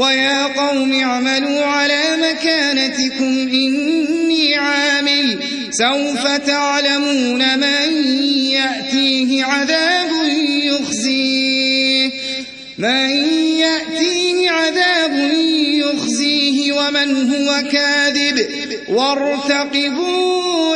ويا قوم اعملوا على مكانتكم إني عامل. سوف تعلمون من يأتيه عذاب يخزيه. من يأتيه عذاب يخزيه ومن هو كاذب. وارتقبون